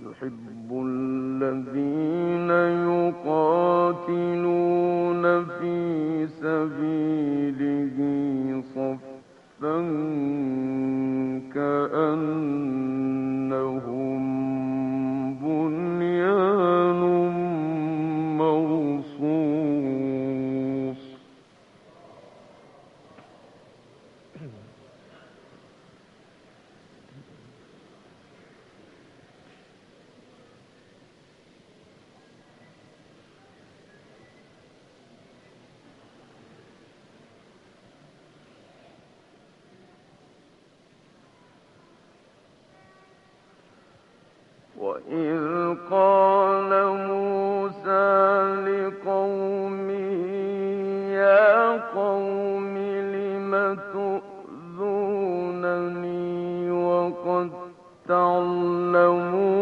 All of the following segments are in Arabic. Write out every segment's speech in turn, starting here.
يحب الذين يقاتلون في سبيله صفا وقد تعلمون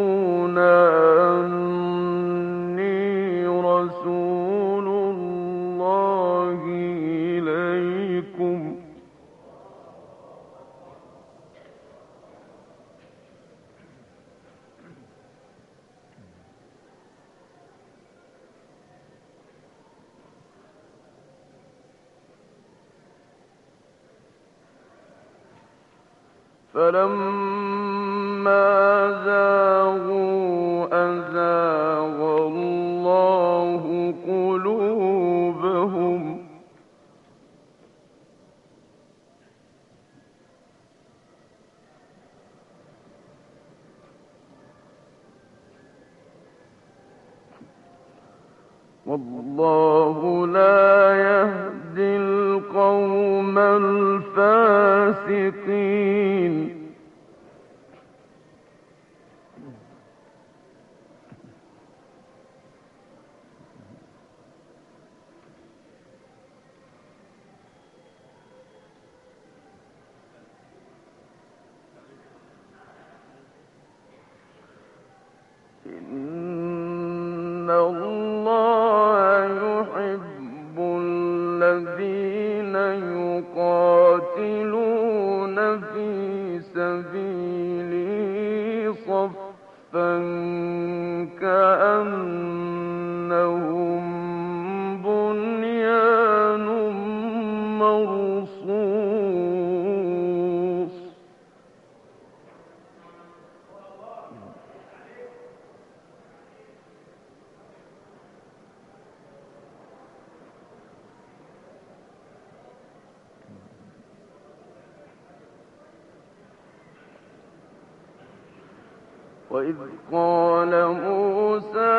وإذ قال موسى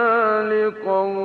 لقومه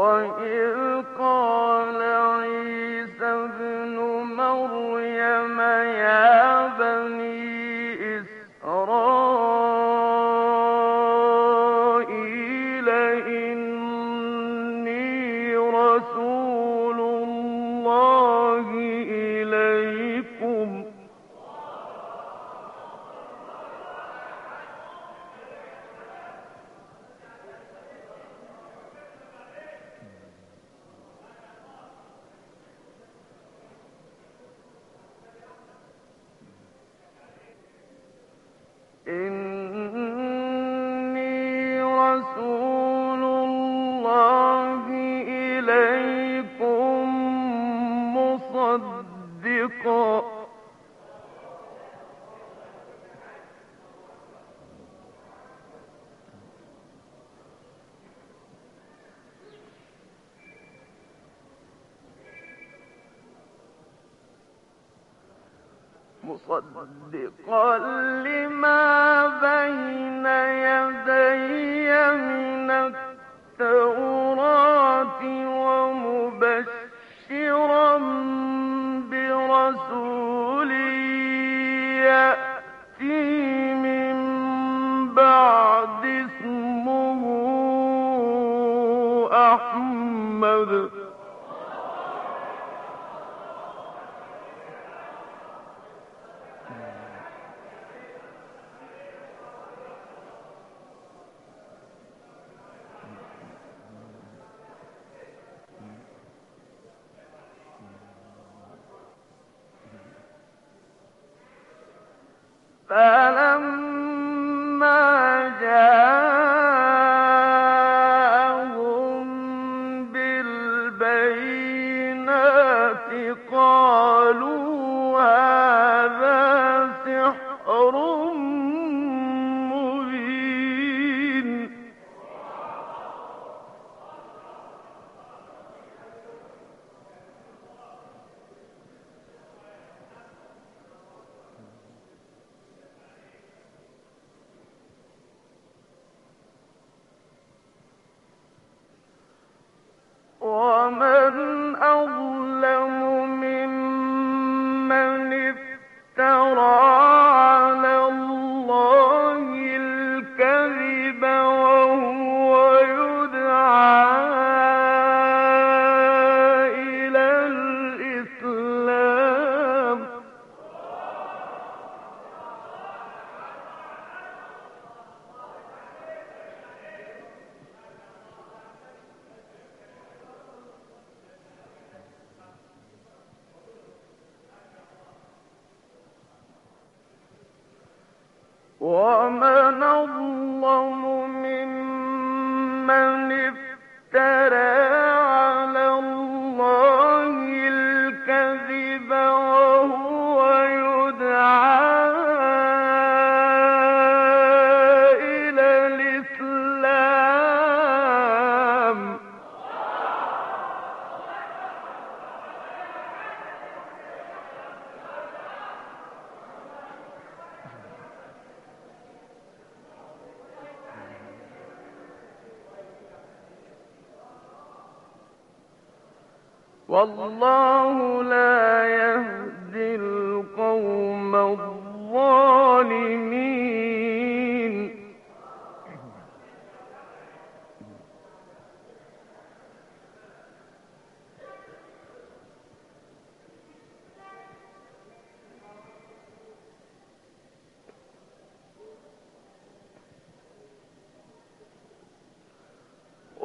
وإذ مصدقا لما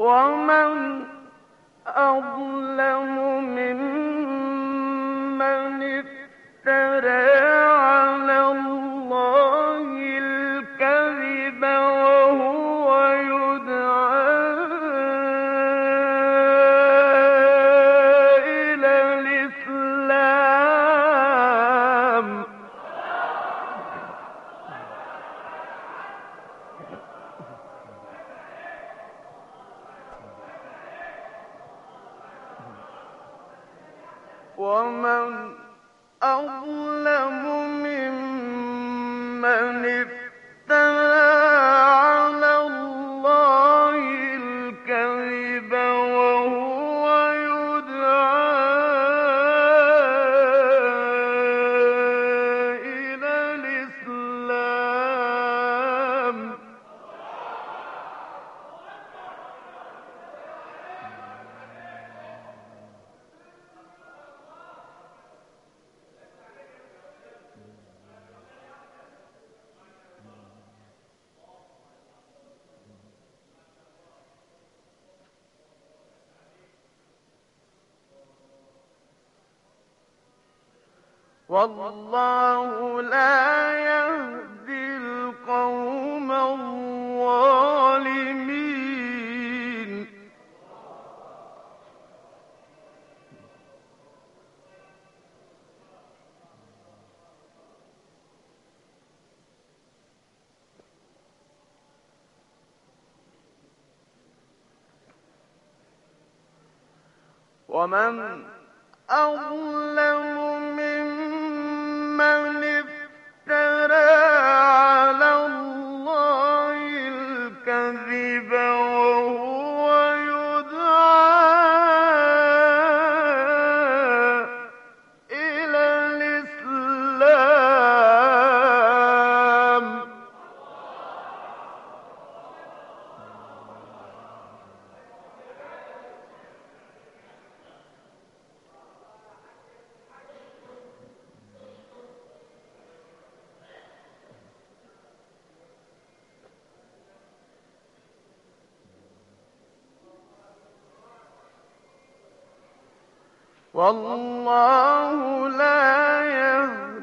ومن أظلم ممن الثمن ومن أظلم ممن والله لا يهدي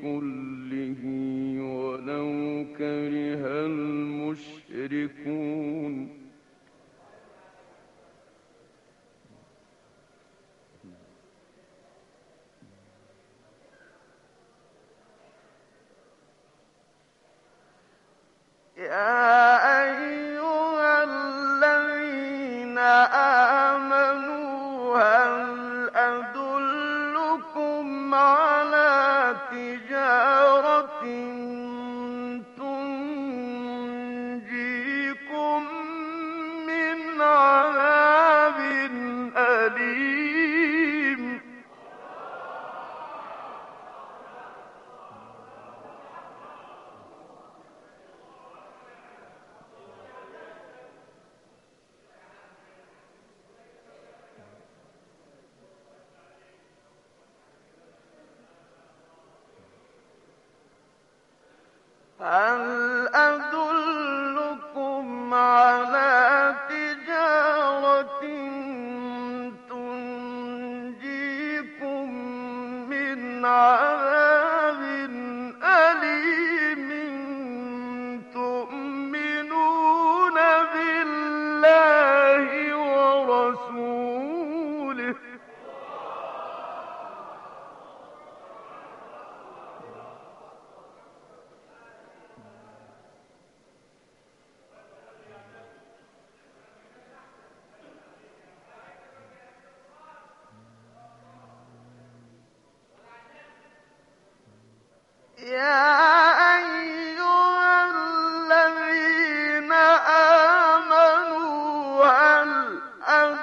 كل Um... الأرض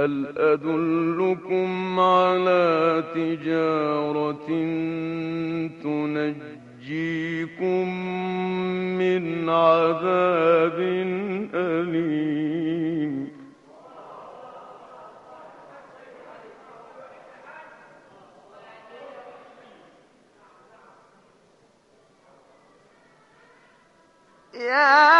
هل أدلكم على تجارة تنجيكم من عذاب أليم Yeah.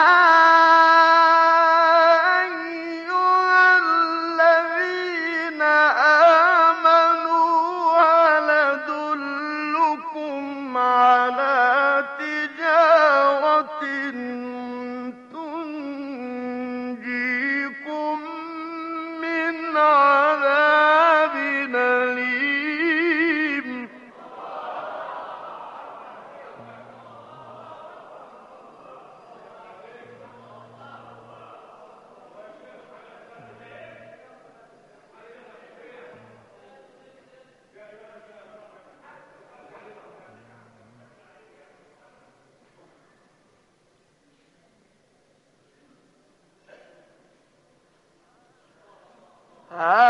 Ah.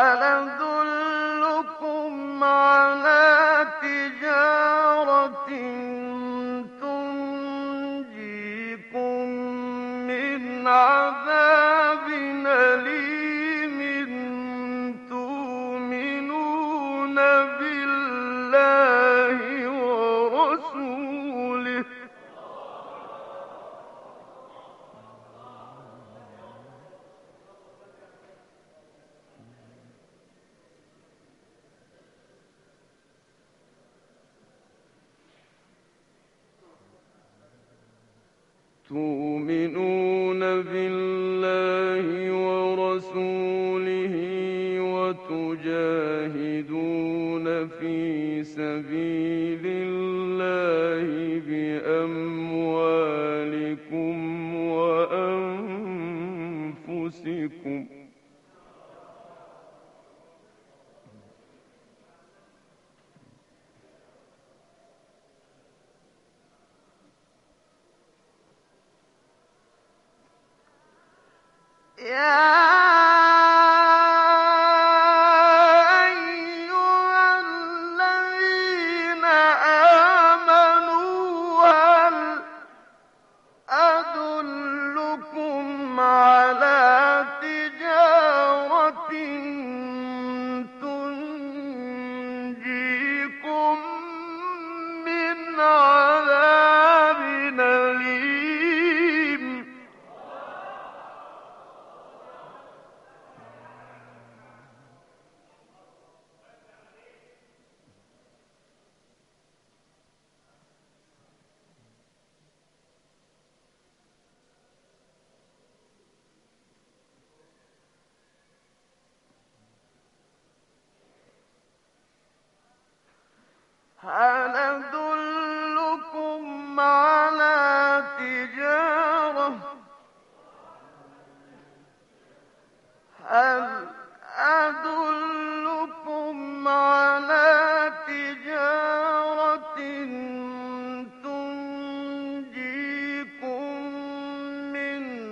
تؤمنون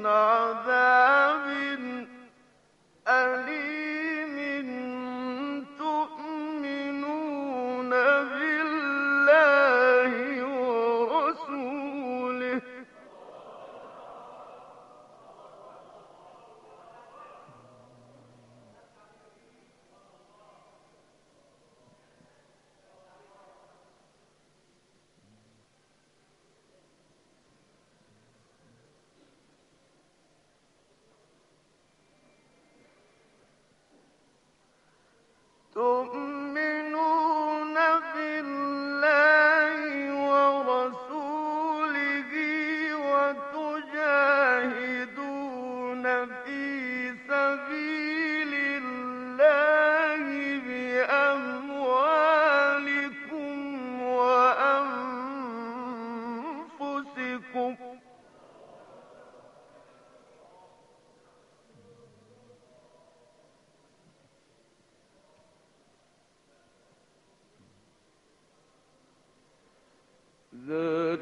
عذاب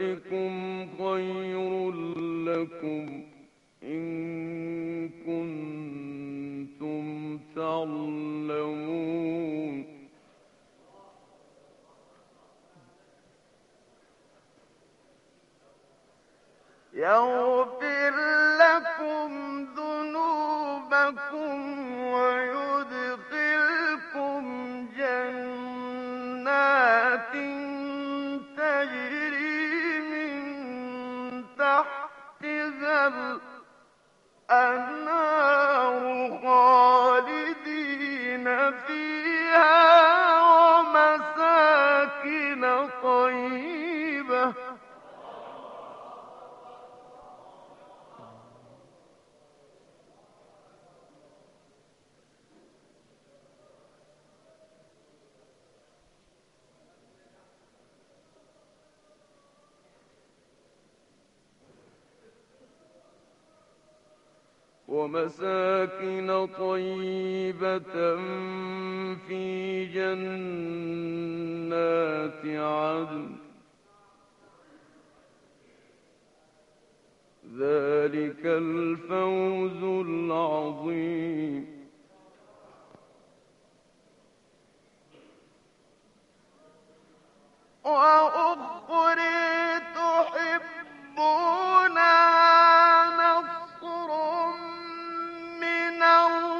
ذلكم خير لكم إن ومساكن طيبة في جنات عدن. ذلك الفوز العظيم. وأخرى تحبونها. الله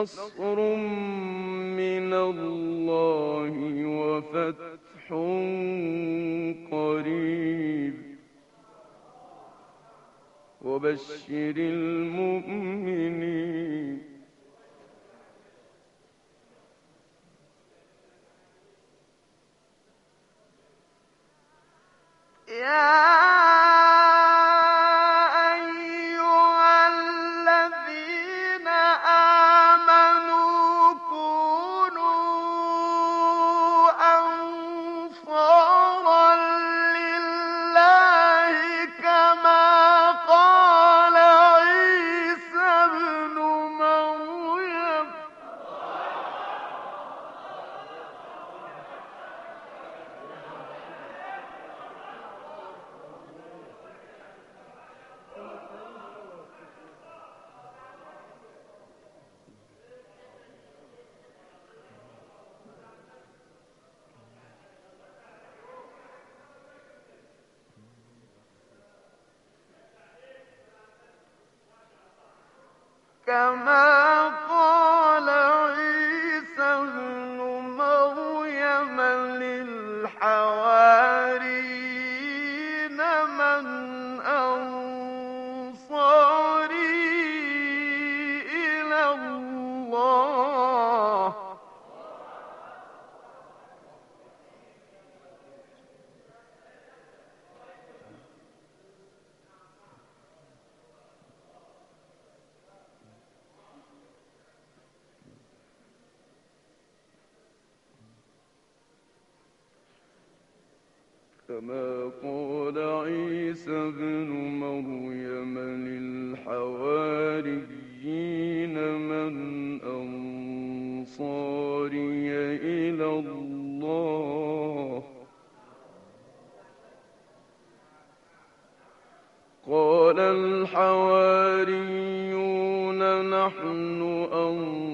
نصر من الله وفتح قريب. وبشر المؤمنين. يا الحواريون نحن أنصار